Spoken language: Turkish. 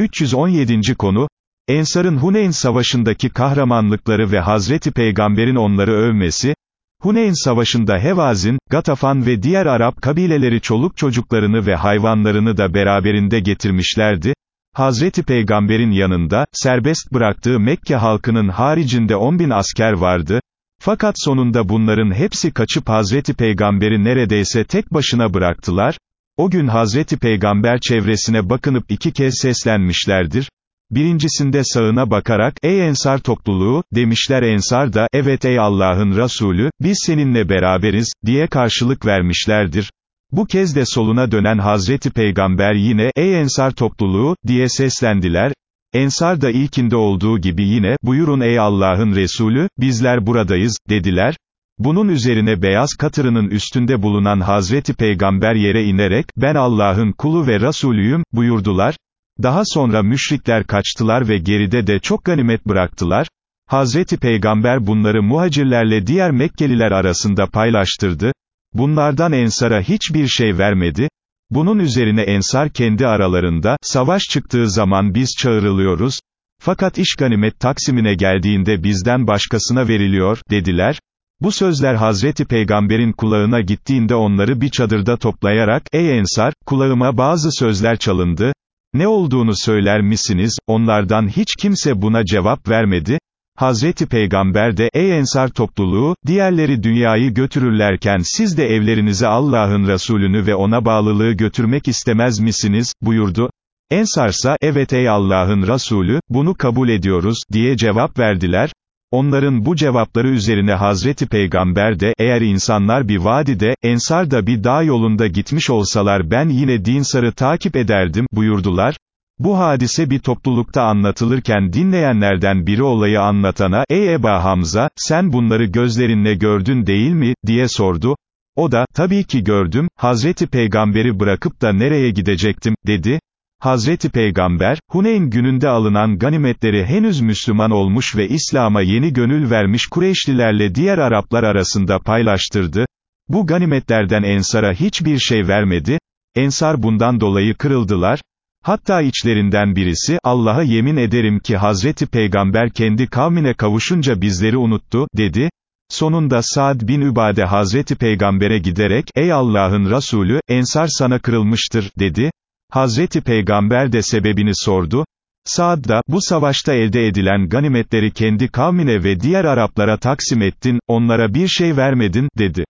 317. konu, Ensar'ın Huneyn Savaşı'ndaki kahramanlıkları ve Hazreti Peygamber'in onları övmesi, Huneyn Savaşı'nda Hevazin, Gatafan ve diğer Arap kabileleri çoluk çocuklarını ve hayvanlarını da beraberinde getirmişlerdi, Hazreti Peygamber'in yanında, serbest bıraktığı Mekke halkının haricinde 10 bin asker vardı, fakat sonunda bunların hepsi kaçıp Hazreti Peygamber'i neredeyse tek başına bıraktılar, o gün Hazreti Peygamber çevresine bakınıp iki kez seslenmişlerdir, Birincisinde sağına bakarak, ey Ensar topluluğu, demişler. Ensar da, evet ey Allah'ın Resulü, biz seninle beraberiz, diye karşılık vermişlerdir. Bu kez de soluna dönen Hazreti Peygamber yine, ey Ensar topluluğu, diye seslendiler, Ensar da ilkinde olduğu gibi yine, buyurun ey Allah'ın Resulü, bizler buradayız, dediler, bunun üzerine beyaz katırının üstünde bulunan Hazreti Peygamber yere inerek, ben Allah'ın kulu ve Resulüyüm, buyurdular, daha sonra müşrikler kaçtılar ve geride de çok ganimet bıraktılar, Hazreti Peygamber bunları muhacirlerle diğer Mekkeliler arasında paylaştırdı, bunlardan Ensar'a hiçbir şey vermedi, bunun üzerine Ensar kendi aralarında, savaş çıktığı zaman biz çağrılıyoruz, fakat iş ganimet taksimine geldiğinde bizden başkasına veriliyor, dediler, bu sözler Hazreti Peygamber'in kulağına gittiğinde onları bir çadırda toplayarak, ey Ensar, kulağıma bazı sözler çalındı, ne olduğunu söyler misiniz, onlardan hiç kimse buna cevap vermedi, Hazreti Peygamber de, ey Ensar topluluğu, diğerleri dünyayı götürürlerken siz de evlerinize Allah'ın Resulünü ve ona bağlılığı götürmek istemez misiniz, buyurdu. Ensarsa, evet ey Allah'ın Resulü, bunu kabul ediyoruz, diye cevap verdiler. Onların bu cevapları üzerine Hazreti Peygamber de, eğer insanlar bir vadide, ensar da bir dağ yolunda gitmiş olsalar ben yine dinsarı takip ederdim, buyurdular. Bu hadise bir toplulukta anlatılırken dinleyenlerden biri olayı anlatana, ey Eba Hamza, sen bunları gözlerinle gördün değil mi, diye sordu. O da, tabii ki gördüm, Hazreti Peygamberi bırakıp da nereye gidecektim, dedi. Hazreti Peygamber, Huneyn gününde alınan ganimetleri henüz Müslüman olmuş ve İslam'a yeni gönül vermiş Kureyşlilerle diğer Araplar arasında paylaştırdı. Bu ganimetlerden Ensar'a hiçbir şey vermedi, Ensar bundan dolayı kırıldılar, hatta içlerinden birisi, Allah'a yemin ederim ki Hazreti Peygamber kendi kavmine kavuşunca bizleri unuttu, dedi, Sonunda Saad bin Übade Hazreti Peygamber'e giderek, ey Allah'ın Resulü, Ensar sana kırılmıştır, dedi, Hazreti Peygamber de sebebini sordu, Saad da, bu savaşta elde edilen ganimetleri kendi kavmine ve diğer Araplara taksim ettin, onlara bir şey vermedin, dedi.